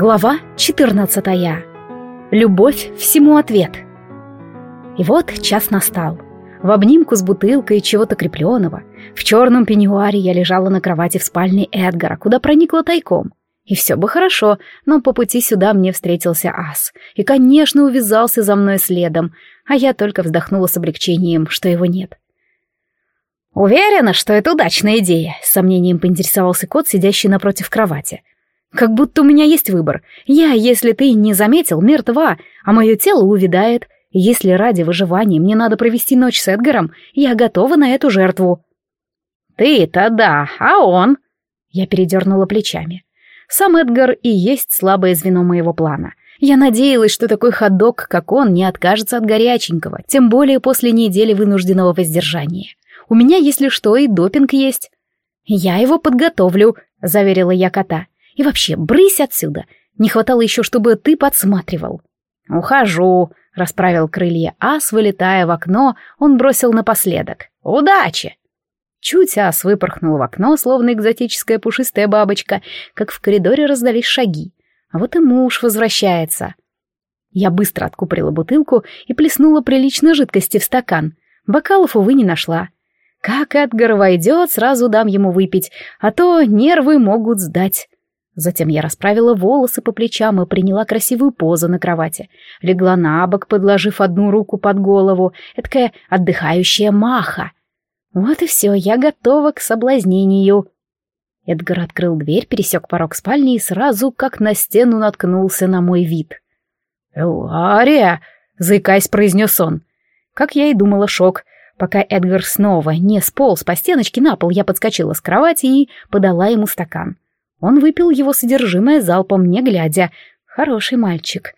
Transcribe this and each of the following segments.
Глава 14. Любовь всему ответ. И вот час настал. В обнимку с бутылкой чего-то крепленного, в черном пеньюаре я лежала на кровати в спальне Эдгара, куда проникла тайком. И все бы хорошо, но по пути сюда мне встретился ас. И, конечно, увязался за мной следом, а я только вздохнула с облегчением, что его нет. «Уверена, что это удачная идея», — с сомнением поинтересовался кот, сидящий напротив кровати. «Как будто у меня есть выбор. Я, если ты не заметил, мертва, а мое тело увядает. Если ради выживания мне надо провести ночь с Эдгаром, я готова на эту жертву». «Ты-то да, а он?» Я передернула плечами. Сам Эдгар и есть слабое звено моего плана. Я надеялась, что такой ходок, как он, не откажется от горяченького, тем более после недели вынужденного воздержания. У меня, если что, и допинг есть. Я его подготовлю, заверила я кота. И вообще, брысь отсюда. Не хватало еще, чтобы ты подсматривал. Ухожу, расправил крылья ас, вылетая в окно, он бросил напоследок. Удачи! Чуть ас выпорхнул в окно, словно экзотическая пушистая бабочка, как в коридоре раздались шаги. А вот и муж возвращается. Я быстро откупорила бутылку и плеснула прилично жидкости в стакан. Бокалов, увы, не нашла. Как Эдгар войдет, сразу дам ему выпить, а то нервы могут сдать. Затем я расправила волосы по плечам и приняла красивую позу на кровати. Легла на бок, подложив одну руку под голову, эдакая отдыхающая маха. Вот и все, я готова к соблазнению. Эдгар открыл дверь, пересек порог спальни и сразу, как на стену, наткнулся на мой вид. «Элария!» — заикаясь, произнес он. Как я и думала, шок. Пока Эдгар снова не сполз по стеночке на пол, я подскочила с кровати и подала ему стакан. Он выпил его содержимое залпом, не глядя. Хороший мальчик.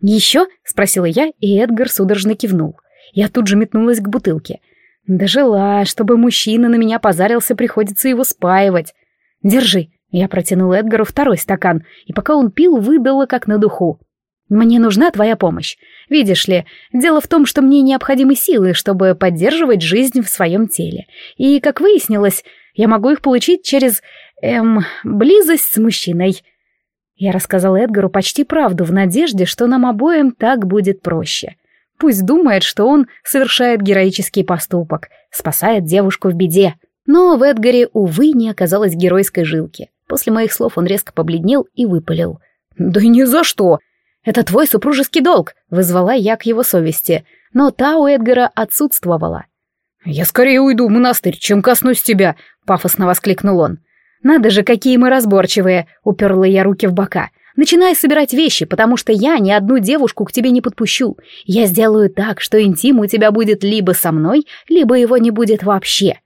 «Еще?» — спросила я, и Эдгар судорожно кивнул. Я тут же метнулась к бутылке. Дожила, чтобы мужчина на меня позарился, приходится его спаивать. «Держи». Я протянула Эдгару второй стакан, и пока он пил, выдала как на духу. «Мне нужна твоя помощь. Видишь ли, дело в том, что мне необходимы силы, чтобы поддерживать жизнь в своем теле. И, как выяснилось, я могу их получить через, эм, близость с мужчиной». Я рассказала Эдгару почти правду в надежде, что нам обоим так будет проще. Пусть думает, что он совершает героический поступок, спасает девушку в беде. Но в Эдгаре, увы, не оказалось геройской жилки. После моих слов он резко побледнел и выпалил. «Да ни за что! Это твой супружеский долг!» — вызвала я к его совести. Но та у Эдгара отсутствовала. «Я скорее уйду в монастырь, чем коснусь тебя!» — пафосно воскликнул он. «Надо же, какие мы разборчивые!» — уперла я руки в бока. «Начинай собирать вещи, потому что я ни одну девушку к тебе не подпущу. Я сделаю так, что интим у тебя будет либо со мной, либо его не будет вообще.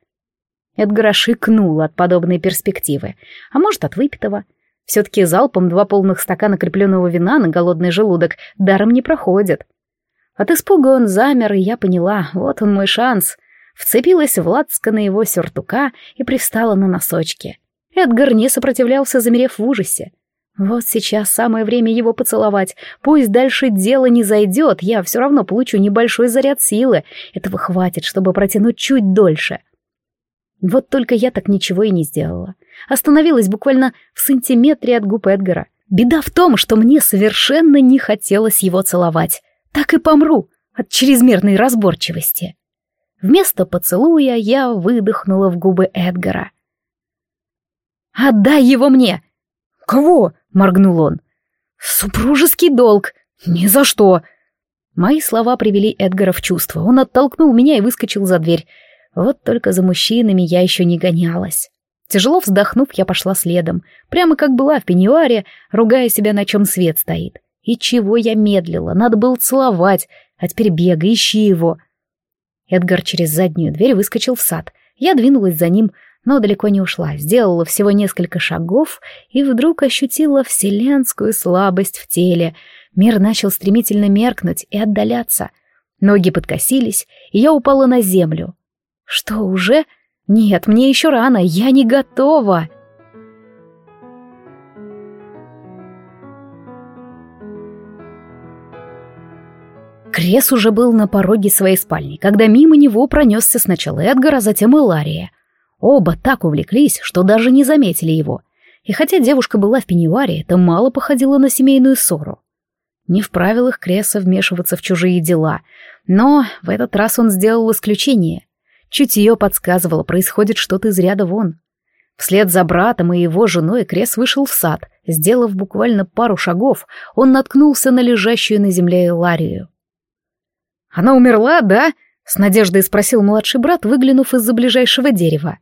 Эдгар шикнул от подобной перспективы, а может, от выпитого. Все-таки залпом два полных стакана крепленного вина на голодный желудок даром не проходит. От испуга он замер, и я поняла, вот он мой шанс. Вцепилась в на его сюртука и пристала на носочки. Эдгар не сопротивлялся, замерев в ужасе. Вот сейчас самое время его поцеловать. Пусть дальше дело не зайдет, я все равно получу небольшой заряд силы. Этого хватит, чтобы протянуть чуть дольше. Вот только я так ничего и не сделала. Остановилась буквально в сантиметре от губ Эдгара. Беда в том, что мне совершенно не хотелось его целовать. Так и помру от чрезмерной разборчивости. Вместо поцелуя я выдохнула в губы Эдгара. «Отдай его мне!» «Кого?» — моргнул он. «Супружеский долг! Ни за что!» Мои слова привели Эдгара в чувство. Он оттолкнул меня и выскочил за дверь. Вот только за мужчинами я еще не гонялась. Тяжело вздохнув, я пошла следом, прямо как была в пеньюаре, ругая себя, на чем свет стоит. И чего я медлила, надо было целовать, а теперь бегай, ищи его. Эдгар через заднюю дверь выскочил в сад. Я двинулась за ним, но далеко не ушла, сделала всего несколько шагов и вдруг ощутила вселенскую слабость в теле. Мир начал стремительно меркнуть и отдаляться. Ноги подкосились, и я упала на землю. Что, уже? Нет, мне еще рано, я не готова. Крес уже был на пороге своей спальни, когда мимо него пронесся сначала Эдгар, а затем и Лария. Оба так увлеклись, что даже не заметили его. И хотя девушка была в пеньюаре, это мало походило на семейную ссору. Не в правилах Креса вмешиваться в чужие дела, но в этот раз он сделал исключение. Чутье подсказывало, происходит что-то из ряда вон. Вслед за братом и его женой Крес вышел в сад. Сделав буквально пару шагов, он наткнулся на лежащую на земле Эларию. «Она умерла, да?» — с надеждой спросил младший брат, выглянув из-за ближайшего дерева.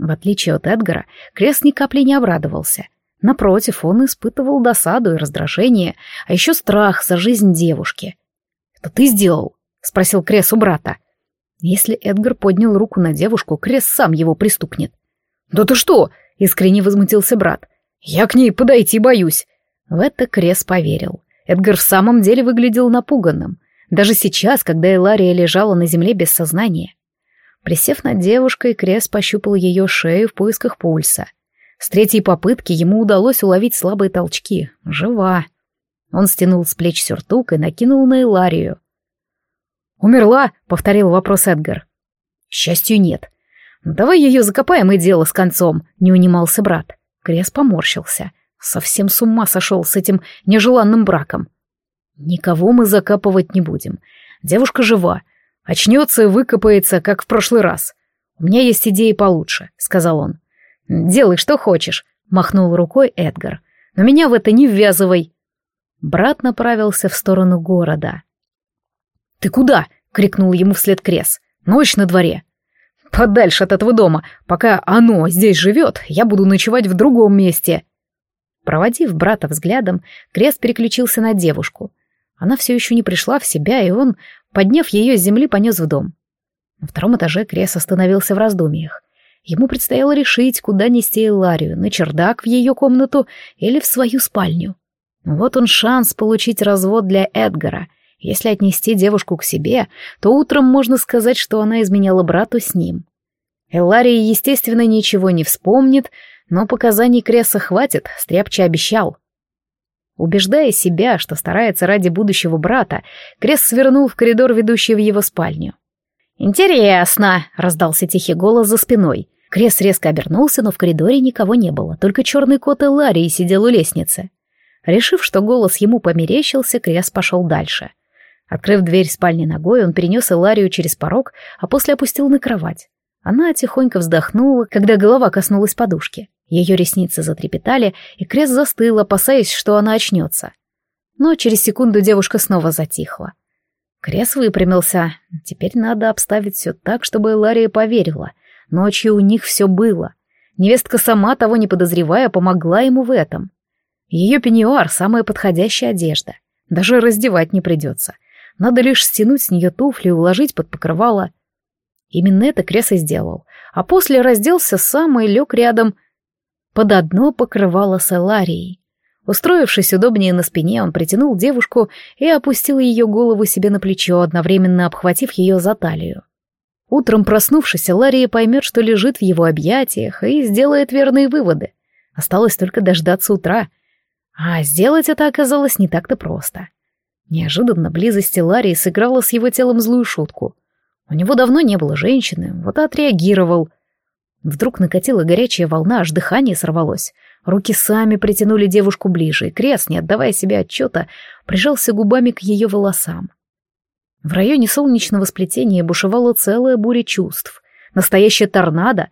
В отличие от Эдгара, Крес ни капли не обрадовался. Напротив, он испытывал досаду и раздражение, а еще страх за жизнь девушки. «Это ты сделал?» — спросил Крес у брата. Если Эдгар поднял руку на девушку, Крес сам его пристукнет. «Да ты что?» — искренне возмутился брат. «Я к ней подойти боюсь». В это Крес поверил. Эдгар в самом деле выглядел напуганным. Даже сейчас, когда Элария лежала на земле без сознания. Присев над девушкой, Крес пощупал ее шею в поисках пульса. С третьей попытки ему удалось уловить слабые толчки. Жива. Он стянул с плеч сюртук и накинул на Эларию. «Умерла?» — повторил вопрос Эдгар. «К счастью, нет. Давай ее закопаем и дело с концом», — не унимался брат. Крес поморщился. Совсем с ума сошел с этим нежеланным браком. «Никого мы закапывать не будем. Девушка жива. Очнется и выкопается, как в прошлый раз. У меня есть идеи получше», — сказал он. «Делай, что хочешь», — махнул рукой Эдгар. «Но меня в это не ввязывай». Брат направился в сторону города. «Ты куда?» — крикнул ему вслед Крес. «Ночь на дворе». «Подальше от этого дома. Пока оно здесь живет, я буду ночевать в другом месте». Проводив брата взглядом, Крес переключился на девушку. Она все еще не пришла в себя, и он, подняв ее с земли, понес в дом. На втором этаже Крес остановился в раздумьях. Ему предстояло решить, куда нести Эларию, на чердак в ее комнату или в свою спальню. Вот он шанс получить развод для Эдгара — если отнести девушку к себе, то утром можно сказать, что она изменяла брату с ним. Эллария, естественно, ничего не вспомнит, но показаний Кресса хватит, Стряпча обещал. Убеждая себя, что старается ради будущего брата, Кресс свернул в коридор, ведущий в его спальню. «Интересно!» — раздался тихий голос за спиной. Кресс резко обернулся, но в коридоре никого не было, только черный кот Эларии сидел у лестницы. Решив, что голос ему померещился, Кресс пошел дальше. Открыв дверь спальни ногой, он перенес Иларию через порог, а после опустил на кровать. Она тихонько вздохнула, когда голова коснулась подушки. Ее ресницы затрепетали, и крест застыл, опасаясь, что она очнется. Но через секунду девушка снова затихла. Крес выпрямился. Теперь надо обставить все так, чтобы Лария поверила. Ночью у них все было. Невестка сама, того не подозревая, помогла ему в этом. Ее пеньюар — самая подходящая одежда. Даже раздевать не придется. Надо лишь стянуть с нее туфли и уложить под покрывало. Именно это Крес и сделал. А после разделся сам и лег рядом под одно покрывало с Эларией. Устроившись удобнее на спине, он притянул девушку и опустил ее голову себе на плечо, одновременно обхватив ее за талию. Утром проснувшись, Лария поймет, что лежит в его объятиях, и сделает верные выводы. Осталось только дождаться утра. А сделать это оказалось не так-то просто. Неожиданно близость Ларии сыграла с его телом злую шутку. У него давно не было женщины, вот отреагировал. Вдруг накатила горячая волна, аж дыхание сорвалось. Руки сами притянули девушку ближе, и Крест, не отдавая себе отчета, прижался губами к ее волосам. В районе солнечного сплетения бушевала целая буря чувств, настоящая торнадо,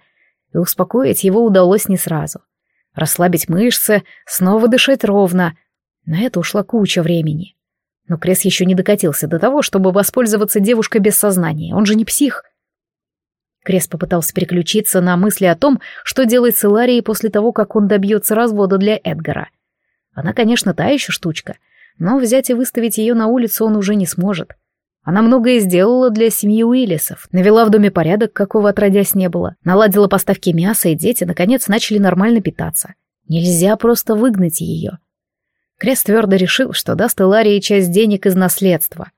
и успокоить его удалось не сразу. Расслабить мышцы, снова дышать ровно. На это ушла куча времени. Но Крес еще не докатился до того, чтобы воспользоваться девушкой без сознания. Он же не псих. Крес попытался переключиться на мысли о том, что делать с Иларией после того, как он добьется развода для Эдгара. Она, конечно, та еще штучка, но взять и выставить ее на улицу он уже не сможет. Она многое сделала для семьи Уиллисов, навела в доме порядок, какого отродясь не было, наладила поставки мяса, и дети, наконец, начали нормально питаться. Нельзя просто выгнать ее. Крест твердо решил, что даст Иларии часть денег из наследства.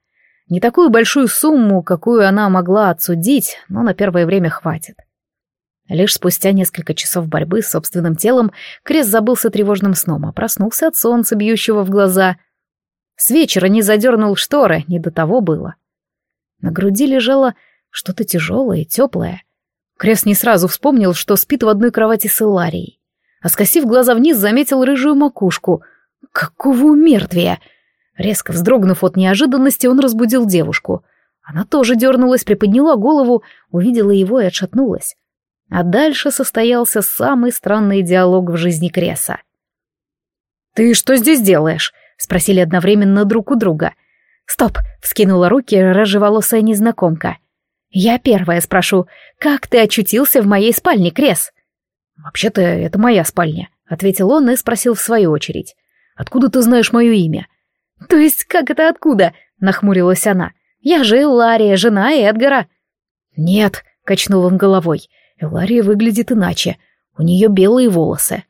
Не такую большую сумму, какую она могла отсудить, но на первое время хватит. Лишь спустя несколько часов борьбы с собственным телом Крест забылся тревожным сном, а проснулся от солнца, бьющего в глаза. С вечера не задернул шторы, не до того было. На груди лежало что-то тяжелое и теплое. Крест не сразу вспомнил, что спит в одной кровати с Иларией. а скосив глаза вниз, заметил рыжую макушку. Какого умертвия! Резко вздрогнув от неожиданности, он разбудил девушку. Она тоже дернулась, приподняла голову, увидела его и отшатнулась. А дальше состоялся самый странный диалог в жизни Креса. «Ты что здесь делаешь?» — спросили одновременно друг у друга. «Стоп!» — вскинула руки рыжеволосая незнакомка. «Я первая спрошу, как ты очутился в моей спальне, Крес?» «Вообще-то это моя спальня», — ответил он и спросил в свою очередь. «Откуда ты знаешь мое имя?» «То есть как это откуда?» — нахмурилась она. «Я же Элария, жена Эдгара». «Нет», — качнул он головой, — «Элария выглядит иначе. У нее белые волосы».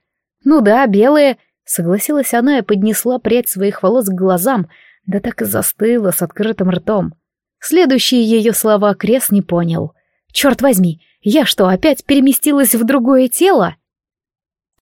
«Ну да, белые», — согласилась она и поднесла прядь своих волос к глазам, да так и застыла с открытым ртом. Следующие ее слова Крес не понял. «Черт возьми, я что, опять переместилась в другое тело?»